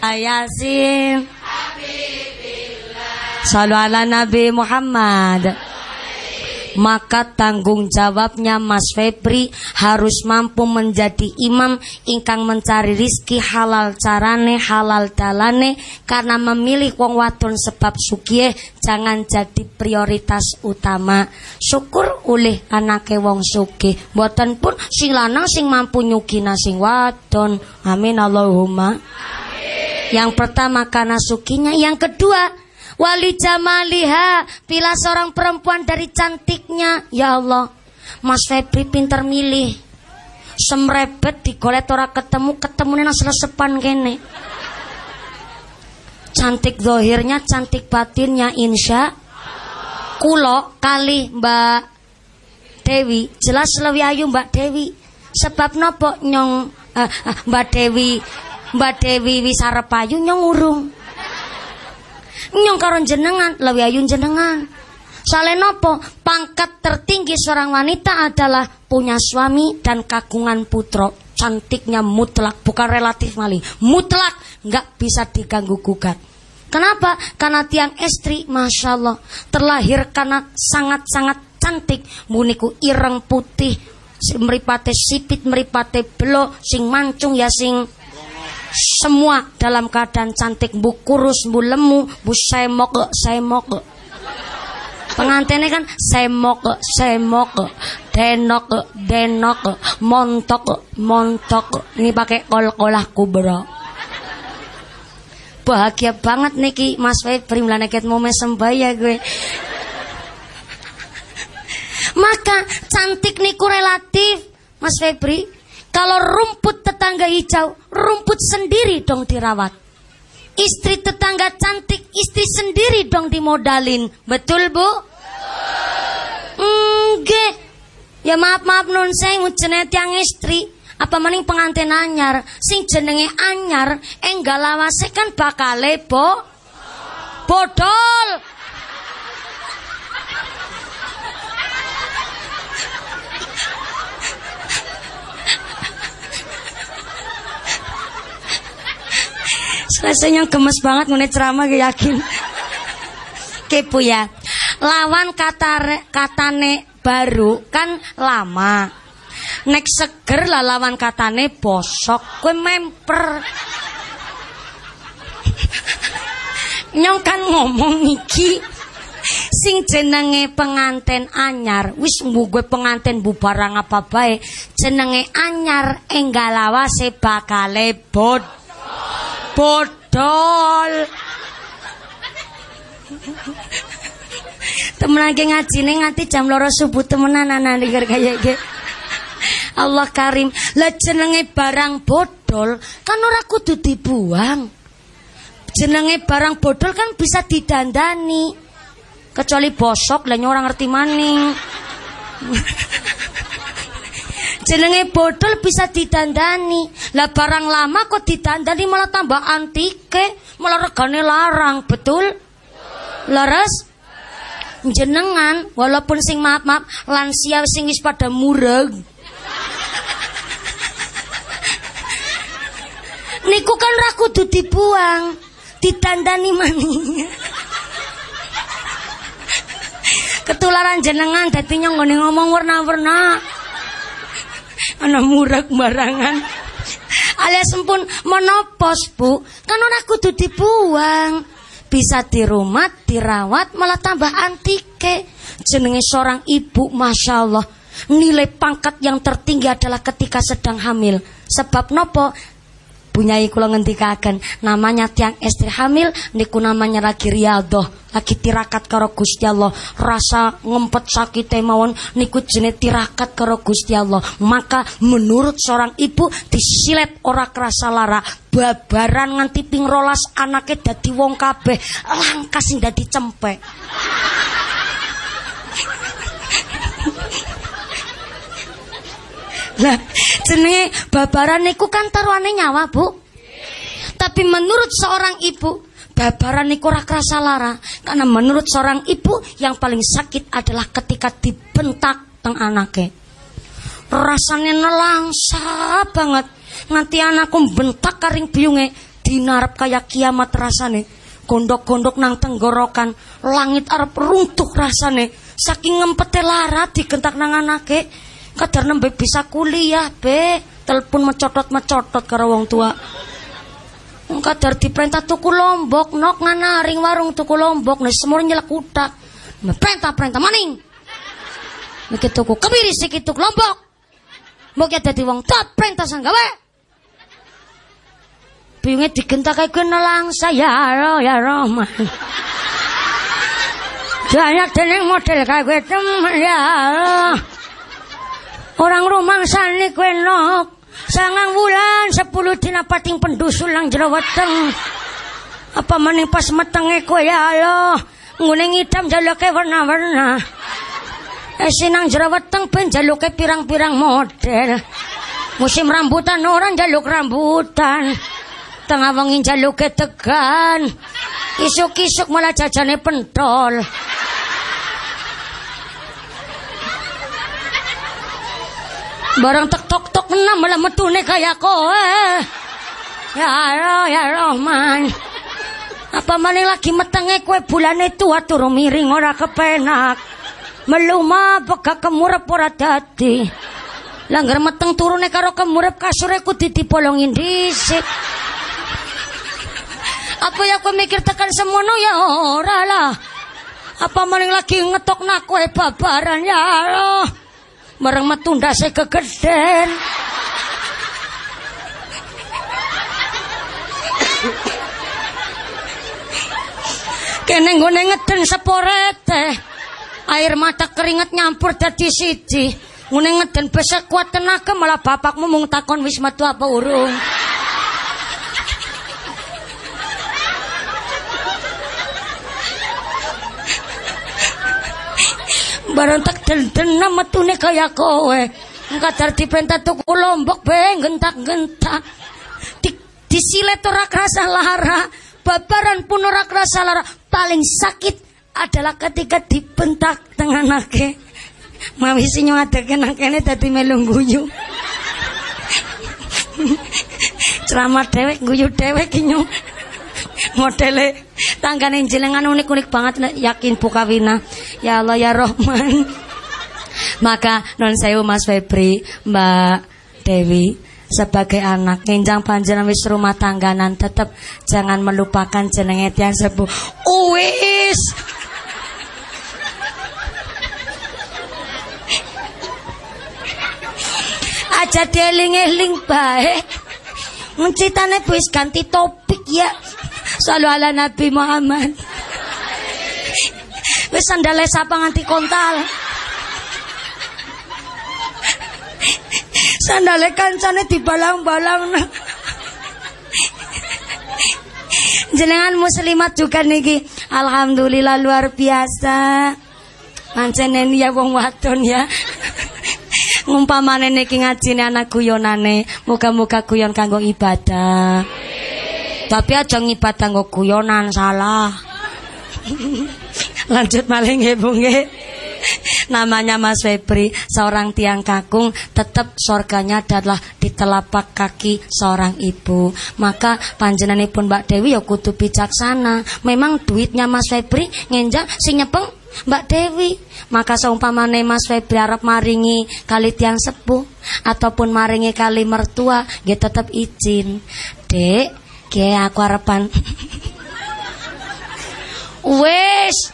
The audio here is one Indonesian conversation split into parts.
Yasin Salu ala Nabi Muhammad. Maka tanggung jawabnya Mas Febri harus mampu menjadi imam ingkang mencari rizki halal carane halal dalane. Karena memilih wong wadon sebab sukie jangan jadi prioritas utama. Syukur oleh anake wong sugih. Boten pun sing lanang sing mampu nyugina sing wadon. Amin Allahumma. amin. Yang pertama karena sukinya yang kedua Wali jamaliha, pilih seorang perempuan dari cantiknya. Ya Allah, Mas Febri pinter milih. Semrebet digolet ora ketemu, ketemu nang selesepan kene. Cantik zohirnya, cantik batinnya, insya. Kulo kali Mbak Dewi, jelas lebih ayu Mbak Dewi. Sebab nopo nyong uh, uh, Mbak Dewi Mbak Dewi Wisarepayu nyong urung. Nyong karo jenengan lebih ayun jenengan. Soalnya nopo? Pangkat tertinggi seorang wanita adalah punya suami dan kagungan putro cantiknya mutlak bukan relatif mali mutlak nggak bisa diganggu gugat. Kenapa? Karena tiang istri, masya Allah, terlahir karena sangat-sangat cantik. Muniku ireng putih, meripate sipit, meripate belo, sing mancung ya sing semua dalam keadaan cantik. Bu kurus bu lemu bu semok semok. Pengantinnya kan semok semok denok denok montok montok. Ini pakai kol kolah kubro. Bahagia banget niki Mas Febri melanekat momen sembaya gue. Maka cantik niku relatif. Mas Febri kalau rumput tetangga hijau, rumput sendiri dong dirawat. Istri tetangga cantik, istri sendiri dong dimodalin. Betul, Bu? Enggak. Ya maaf-maaf nun saya ngujenet yang istri. Apa mending pengantin anyar Sing jenenge anyar Enggak lawase kan bakal lebo Bodol Rasanya gemes banget ngene ceramah yakin. Kepo ya. Lawan kata katane baru kan lama. Nek seger lah lawan katane bosok. Gue memper. Nyong kan ngomong iki sing jenenge penganten anyar wis gue penganten bubarang apa bae jenenge anyar enggal lawase bakale bod bodol. Temen lagi ngaji nih nganti jam loro subuh temenan anak denger kayak gitu. Allah karim lah jenenge barang bodol kan ora kudu dibuang jenenge barang bodol kan bisa didandani kecuali bosok lah orang ngerti maning jenenge bodol bisa didandani. Lah barang lama kok didandani malah tambah antike, malah regane larang, betul? Laras? Jenengan walaupun sing maaf-maaf lansia sing wis pada mureg. Niku kan ra kudu dibuang, ditandani maning. Ketularan jenengan dadi nyong ngomong warna-warna ana murak barangan alias pun menopos bu. Kan ora kudu dibuang. Bisa dirumat dirawat malah tambah antike. Jenenge seorang ibu masya Allah. Nilai pangkat yang tertinggi adalah ketika sedang hamil. Sebab nopo Bunyai kula ngendikaken namanya tiang istri hamil niku namanya lagi riadoh, lagi tirakat karo Gusti Allah. Rasa ngempet sakit mawon niku jenis tirakat karo Gusti Allah. Maka menurut seorang ibu disilet ora kerasa lara, babaran nganti ping rolas anake dadi wong kabeh, langkas sing dadi cempek. Lah, jenenge babaran niku kan taruhane nyawa, Bu. Tapi menurut seorang ibu, babaran niku ora kerasa lara karena menurut seorang ibu yang paling sakit adalah ketika dibentak teng anake. Rasanya nelangsa banget. nganti anakku bentak karing biyunge dinarep kayak kiamat rasane gondok-gondok nang tenggorokan langit arep runtuh rasane saking ngempete lara digentak nang anake kadar nembe bisa kuliah be telepon mecotot-mecotot karo wong tua. Kadar diperintah tuku lombok nok nganaring warung tuku lombok nih semua nyelak utak perintah perintah maning. Mikir tuku kebiri sikit tuku lombok. Mau kita dadi wong top perintah sanggawe Biyunge digentak kayak kenalang saya roh ya Rahman. Banyak dening model kayak gue temen ya Orang rumah sani kue nok. Sangang bulan sepuluh dina pating pendusul jero weteng. Apa maning pas metenge kue ya Allah. Nguning hitam jaluke warna-warna. Eh sinang jero weteng ben jaluke pirang-pirang model. Musim rambutan orang jaluk rambutan tengah wengi jaluke tegan. Isuk-isuk malah jajane pentol. Barang tek tok tok enam malah metune kaya kowe. Ya Allah, ya Rahman. Apa maning lagi metenge kue bulane tua turu miring ora kepenak. Meluma beka kemurep ora dadi. Langgar meteng turune karo kemurep kasure ku ditipolongin dhisik. Apa ya aku mikir tekan semono ya ora lah. Apa maning lagi ngetok nak kue babaran ya Allah. Bareng metu ndase kegeden. Kene nggone ngeden seporete. Air mata keringet nyampur dadi siji. Ngene ngeden besek kuat tenaga malah bapakmu mung takon wis metu apa urung. Barang tak den-dena metune kaya kowe. Kadar diperintah tuku lombok be gentak-gentak. Di, disilet ora kerasa lara. Babaran pun ora kerasa lara. Paling sakit adalah ketika dibentak tengah nake. Sinyo ngadeke nakene dadi melung guyu. Ceramah dewek guyu dewek kinyo modele tanggane jenengan unik-unik banget yakin buka wina. Ya Allah ya Rahman. Maka non sewu Mas Febri Mbak Dewi sebagai anak nginjang panjenengan wis rumah tangganan tetap jangan melupakan jenenge tiang sepuh uwis aja dieling-eling baik Mencitane wis ganti topik ya Selalu ala Nabi Muhammad. Wis sandale sapa nganti kontal. Sandale kancane dibalang-balang. Jenengan muslimat juga niki. Alhamdulillah luar biasa. Pancen ya wong wadon ya. Ngumpamane niki ngajine anak guyonane, muga-muga guyon kanggo ibadah. Tapi aja ngibadah nggo guyonan salah. Lanjut maling ibu Namanya Mas Febri, seorang tiang kakung, tetap sorganya adalah di telapak kaki seorang ibu. Maka pun Mbak Dewi ya kudu bijaksana. Memang duitnya Mas Febri ngenjak sing nyepeng Mbak Dewi. Maka seumpamane Mas Febri arep maringi kali tiang sepuh ataupun maringi kali mertua, dia tetap izin. Dek, akeh aku arepan. Wes,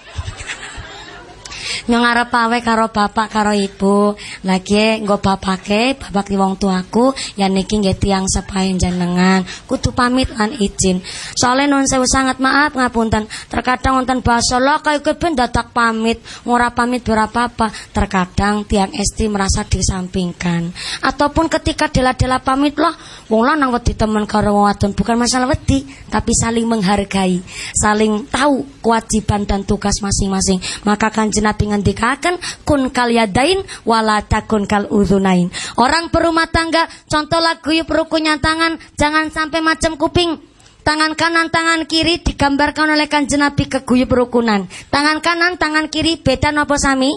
Nyong arep pawe karo bapak karo ibu. Lagi nggo bapake, bapak di wong tuaku, ya niki nggih tiyang sepahe jenengan. Kudu pamit lan izin. Soalnya non sewu sangat maaf ngapunten. Terkadang wonten basa lo kayak keben dadak pamit, ngora pamit berapa apa. Terkadang tiang esti merasa disampingkan. Ataupun ketika dela-dela pamit loh, wong lanang wedi temen karo wong wadon bukan masalah wedi, tapi saling menghargai, saling tahu kewajiban dan tugas masing-masing. Maka kanjeng Nabi ngendikaken kun kal yadain wala takun kal uzunain. Orang berumah tangga contoh lagu perukunya tangan jangan sampai macam kuping. Tangan kanan, tangan kiri digambarkan oleh kanjeng Nabi keguyup perukunan. Tangan kanan, tangan kiri beda nopo sami?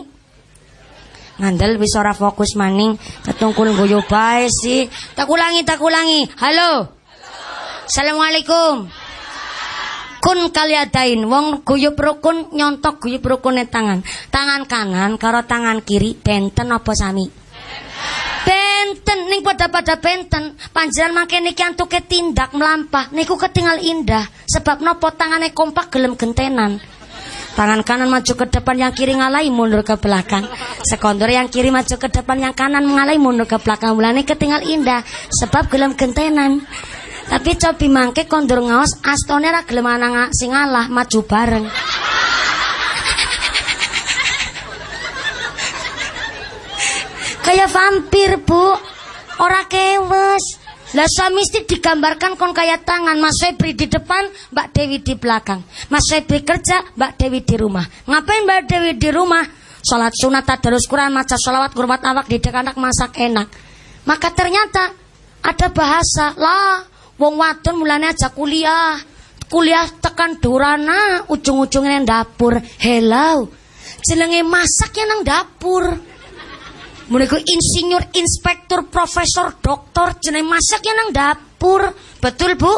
Ngandel wis ora fokus maning ketungkul guyu bae sih. Tak ulangi, tak ulangi. Halo. Assalamualaikum. Kun kaliadain wong guyub rukun nyontok guyub rukune tangan. Tangan kanan karo tangan kiri benten apa sami? Benten ning pada-pada benten. Panjenengan mangke niki antuke tindak melampah niku ketinggal indah sebab nopo tangane kompak gelem gentenan. Tangan kanan maju ke depan, yang kiri ngalai mundur ke belakang. Sekondor yang kiri maju ke depan, yang kanan mengalai mundur ke belakang. Mulane ketinggal indah, sebab gelem gentenan. Tapi cobi mangke kondur ngaos, astone ra gelem anang sing ngalah, maju bareng. Kayak vampir, Bu. Ora kewes. Lah istri digambarkan kon kayak tangan Mas Febri di depan, Mbak Dewi di belakang. Mas Febri kerja, Mbak Dewi di rumah. Ngapain Mbak Dewi di rumah? Sholat sunat, tadarus Quran, maca sholawat, kurmat awak, didik anak masak enak. Maka ternyata ada bahasa lah, wong wadon mulane aja kuliah. Kuliah tekan durana, ujung-ujungnya dapur. Hello. Jenenge masak ya nang dapur. Mereka insinyur, inspektur, profesor, doktor, jeneng masak ya nang dapur. Betul, Bu?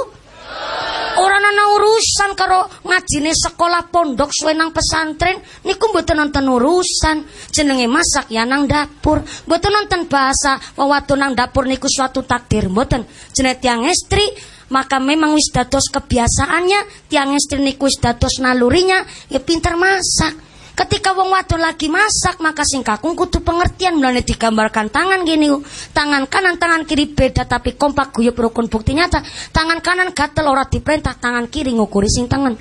Orang ana urusan karo ngajine sekolah pondok suwe nang pesantren niku mboten nonton urusan. Jenenge masak ya nang dapur. Mboten nonton bahasa wewatu nang dapur niku suatu takdir mboten. Jenenge tiang istri maka memang wis dados kebiasaannya tiang istri niku wis dados nalurinya ya pinter masak Ketika wong wadon lagi masak, maka sing kakung kudu pengertian mulane digambarkan tangan gini. Tangan kanan, tangan kiri beda tapi kompak guyup rukun bukti nyata. Tangan kanan gatel ora diperintah, tangan kiri ngukuri sing tangan.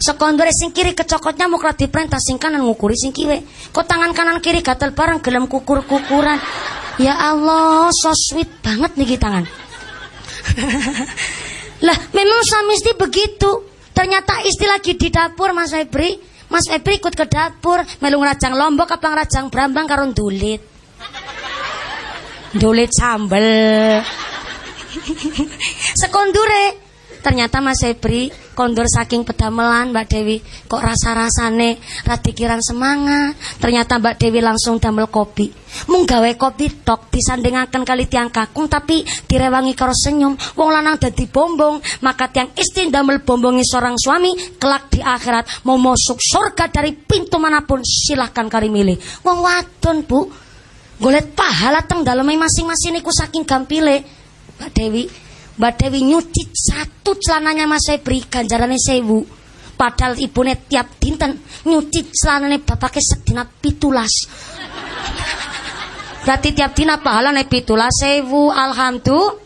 Sekondore sing kiri kecokot nyamuk ora diperintah sing kanan ngukuri sing kiwe. Kok tangan kanan kiri gatel bareng gelem kukur-kukuran. Ya Allah, so sweet banget nih tangan. lah, memang suami istri begitu. Ternyata istri lagi di dapur Mas Febri Mas Febri ikut ke dapur, melu ngrajang lombok apa ngrajang brambang karo dulit. Dulit sambel. Sekondure Ternyata Mas Febri kondur saking pedamelan Mbak Dewi kok rasa-rasane radikiran semangat. Ternyata Mbak Dewi langsung damel kopi. Mung gawe kopi tok disandingaken kali tiang kakung tapi direwangi karo senyum. Wong lanang dadi bombong, maka tiang istri damel bombongi seorang suami kelak di akhirat mau masuk surga dari pintu mana pun silahkan kari milih. Wong wadon, Bu. Golet pahala teng daleme masing-masing niku saking gampile. Mbak Dewi, Mbak Dewi nyuci satu celananya Mas Febri ganjarannya sewu. Padahal ibunya tiap dinten nyuci celananya bapaknya sedina pitulas. Berarti tiap dina pahalane pitulas sewu. Alhamdulillah.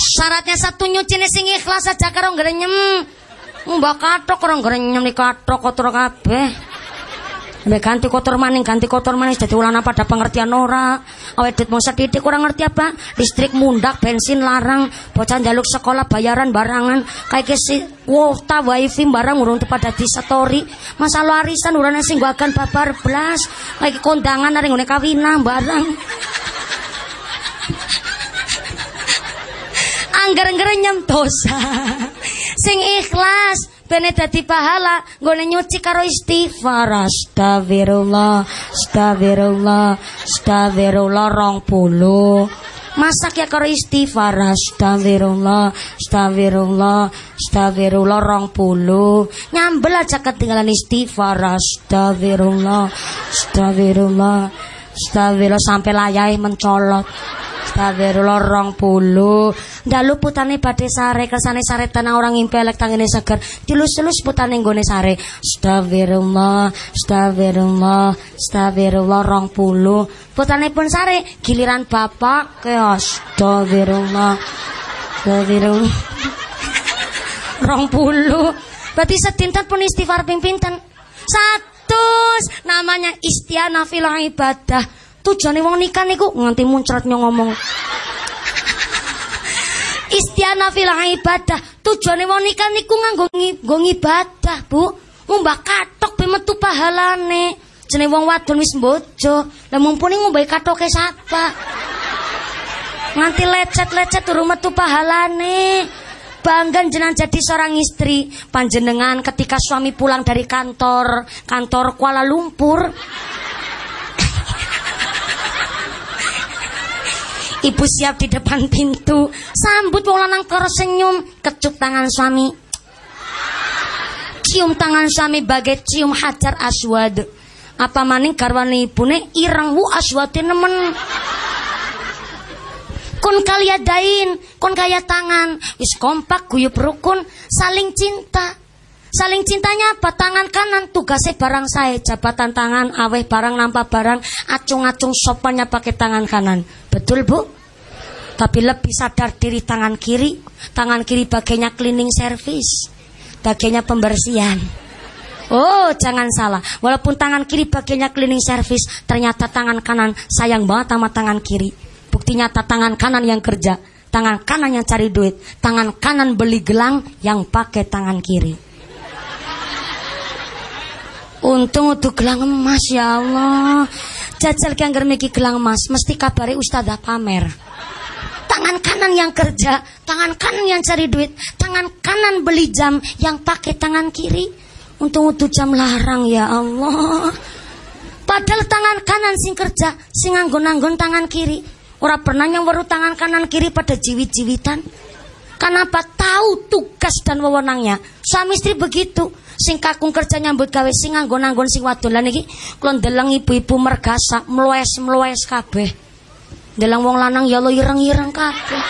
Syaratnya satu nyuci sing ikhlas aja karo grenyem. Mbak katok karo grenyem nih katok kotor kabeh. Nek ganti kotor maning, ganti kotor maning dadi ulana pada pengertian ora. Awet dit mau sedidik kurang ngerti apa? Listrik mundak, bensin larang, bocah njaluk sekolah bayaran barangan, kayak kesi wota wifi barang urung pada di story. Masalah arisan urane sing akan babar blas, kayak kondangan areng ngene kawinah barang. Angger-angger nyem dosa. sing ikhlas bene dadi pahala nggone nyuci karo istighfar astagfirullah astagfirullah astagfirullah rong puluh. Masak ya karo istighfar astagfirullah astagfirullah astagfirullah rong puluh. Nyambel aja ketinggalan istighfar astagfirullah astagfirullah astagfirullah sampai layai mencolot Astagfirullah rong puluh. Dalu putane badhe sare kersane sare tanah orang impelek tangene seger. Dilus-lus putane nggone sare. Astagfirullah, astagfirullah, astagfirullah rong puluh. Putane pun sare giliran bapak ke astagfirullah. Astagfirullah. rong puluh. Berarti sedinten pun istighfar ping pinten? Satu namanya istiana ibadah. Tujuane wong nikah niku nganti muncrat ngomong. Istiana fil ibadah. Tujuane wong nikah niku nganggo nggo ibadah, Bu. Ngumbah katok be metu pahalane. Jenenge wong wadon wis bojo. Lah mumpuni ngumbah katoke sapa? Nganti lecet-lecet turu metu pahalane. Bangga jenang jadi seorang istri panjenengan ketika suami pulang dari kantor kantor Kuala Lumpur Ibu siap di depan pintu, sambut wong lanang tersenyum, kecup tangan suami. Cium tangan suami bagai cium hajar aswad. Apa maning garwane ibune ireng wu aswate nemen. Kalian dain, kon kaya tangan, wis kompak guyup rukun, saling cinta. Saling cintanya apa? Tangan kanan tugasnya barang saya, jabatan tangan, aweh barang nampak barang, acung-acung sopannya pakai tangan kanan. Betul bu? Tapi lebih sadar diri tangan kiri, tangan kiri bagiannya cleaning service, bagiannya pembersihan. Oh, jangan salah. Walaupun tangan kiri bagiannya cleaning service, ternyata tangan kanan sayang banget sama tangan kiri. Bukti nyata tangan kanan yang kerja, tangan kanan yang cari duit, tangan kanan beli gelang yang pakai tangan kiri. Untung untuk gelang emas ya Allah. Jajal ki anggar gelang emas mesti kabari ustazah pamer. Tangan kanan yang kerja, tangan kanan yang cari duit, tangan kanan beli jam yang pakai tangan kiri. Untung untuk jam larang ya Allah. Padahal tangan kanan sing kerja, sing anggon-anggon tangan kiri. Ora pernah yang baru tangan kanan kiri pada jiwit-jiwitan. Kenapa tahu tugas dan wewenangnya? Suami istri begitu sing kakung kerja nyambut gawe sing nganggo-nganggon sing wadon lan iki kula ndeleng ibu-ibu mergasa mluwes-mluwes kabeh. Ndeleng wong lanang ya lo ireng-ireng kabeh.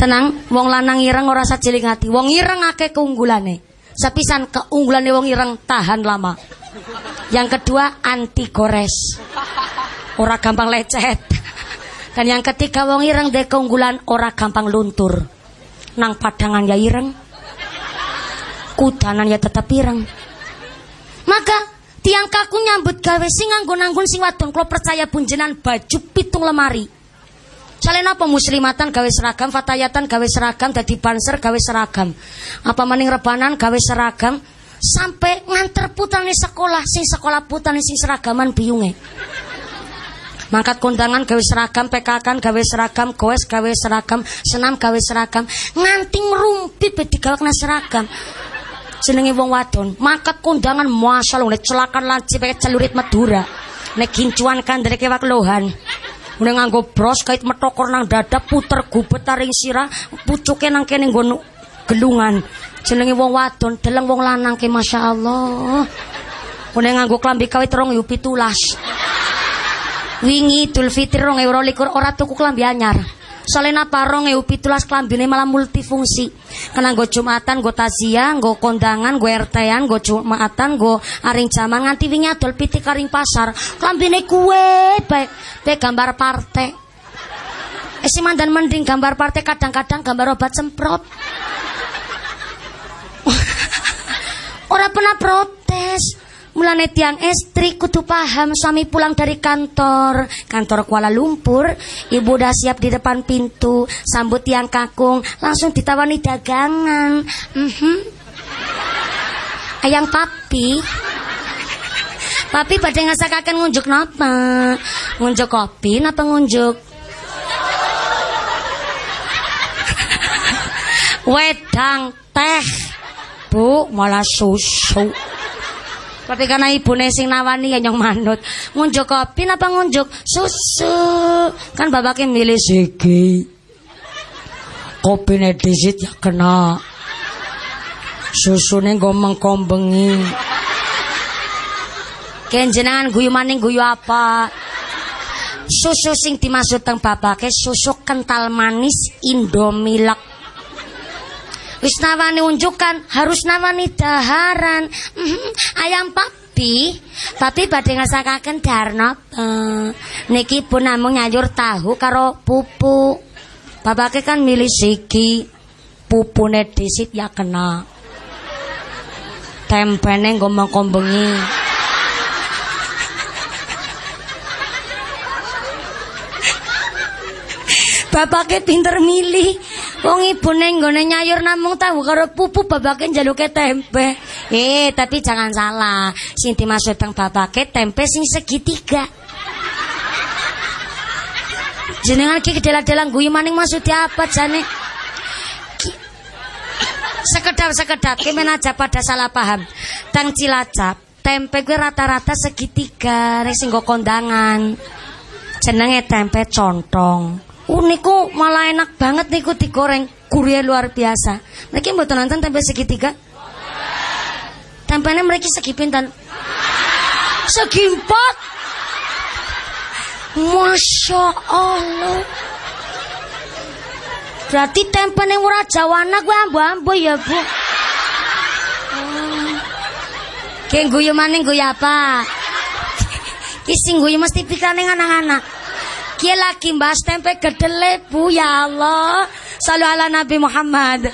Tenang, wong lanang ireng ora sajeling ati. Wong ireng akeh keunggulane. Sepisan keunggulane wong ireng tahan lama. Yang kedua anti gores. Ora gampang lecet. Dan yang ketiga wong ireng de keunggulan ora gampang luntur nang padangan ya ireng kudanan ya tetap ireng maka tiang kaku nyambut gawe sing nganggo nanggun sing wadon percaya bunjenan baju pitung lemari Soalnya apa muslimatan gawe seragam, fatayatan gawe seragam, dadi banser gawe seragam. Apa maning rebanan gawe seragam, sampai nganter putane sekolah, sing sekolah putane sing seragaman biunge. Mangkat kondangan gawe seragam, PKK gawe seragam, goes gawe seragam, senam gawe seragam, nganti merumpit be digawakna seragam. Jenenge wong wadon, mangkat kondangan masyaallah nek celakan laci pakai celurit Madura. Nek gincuan kan dari kewak lohan. Udah nganggo bros kait metokor nang dada puter gubet taring sirah pucuke nang kene nggon gelungan. Jenenge wong wadon, deleng wong lanang ke masyaallah. Udah nganggo klambi kawit rong yu pitulas. Wingi Idul Fitri 2022 ora tuku klambi anyar. Soalnya napa rong ewu pitulas klambine malah multifungsi. Kena gue jumatan, gue tazia, gue kondangan, gue RT-an, gue jumatan, gue aring jaman nganti wingi adol piti karing pasar. Klambine kue baik, baik gambar partai. Eh si mandan mending gambar partai kadang-kadang gambar obat semprot. Ora pernah protes. Mulane tiang istri kutu paham suami pulang dari kantor. Kantor Kuala Lumpur Ibu udah siap di depan pintu Sambut tiang kakung Langsung ditawani dagangan. Mm -hmm. Ayang papi. Papi pada ngasakakan ngunjuk napa? Ngunjuk kopi napa ngunjuk? Wedang teh Bu malah susu tapi karena ibu sing nawani ya nyong manut. Ngunjuk kopi apa ngunjuk susu? Kan bapaknya milih segi. Kopi disit ya kena. Susu nih gue mengkombengi. Kenjenangan guyu maning guyu apa? Susu sing dimaksud teng bapake susu kental manis Indomilk Wis nawani unjukan, harus nawani daharan. Mhm, ayam papi, papi badhe ngasakaken darna. Uh, niki pun namung nyayur tahu karo pupu. Bapake kan milih siki. Pupune disit ya kena. Tempene ngomong kombengi. Bapake pinter milih. Wong ibune nggone nyayur namung tahu karo pupu babake njaluke tempe. Eh, tapi jangan salah. Sing dimaksud teng babake tempe sing segitiga. Jenengan ki kedela-dela guyu maning maksudnya apa jane? Sekedap sekedap kemen aja pada salah paham. Tang Cilacap tempe gue rata-rata segitiga nek sing kondangan. Jenenge tempe contong. Uniku malah enak banget niku digoreng. Gurih luar biasa. Mereka mboten nonton tempe segitiga? Tempenya mereka segi pinten? Segi empat. Masya Allah. Berarti tempe yang murah jawana gue ambu-ambu ya bu. Oh. Kayak guyu maning guyu apa? Kising guyu mesti pikirane anak-anak. Kia lagi mbas tempe kedele bu ya Allah. Salu ala Nabi Muhammad.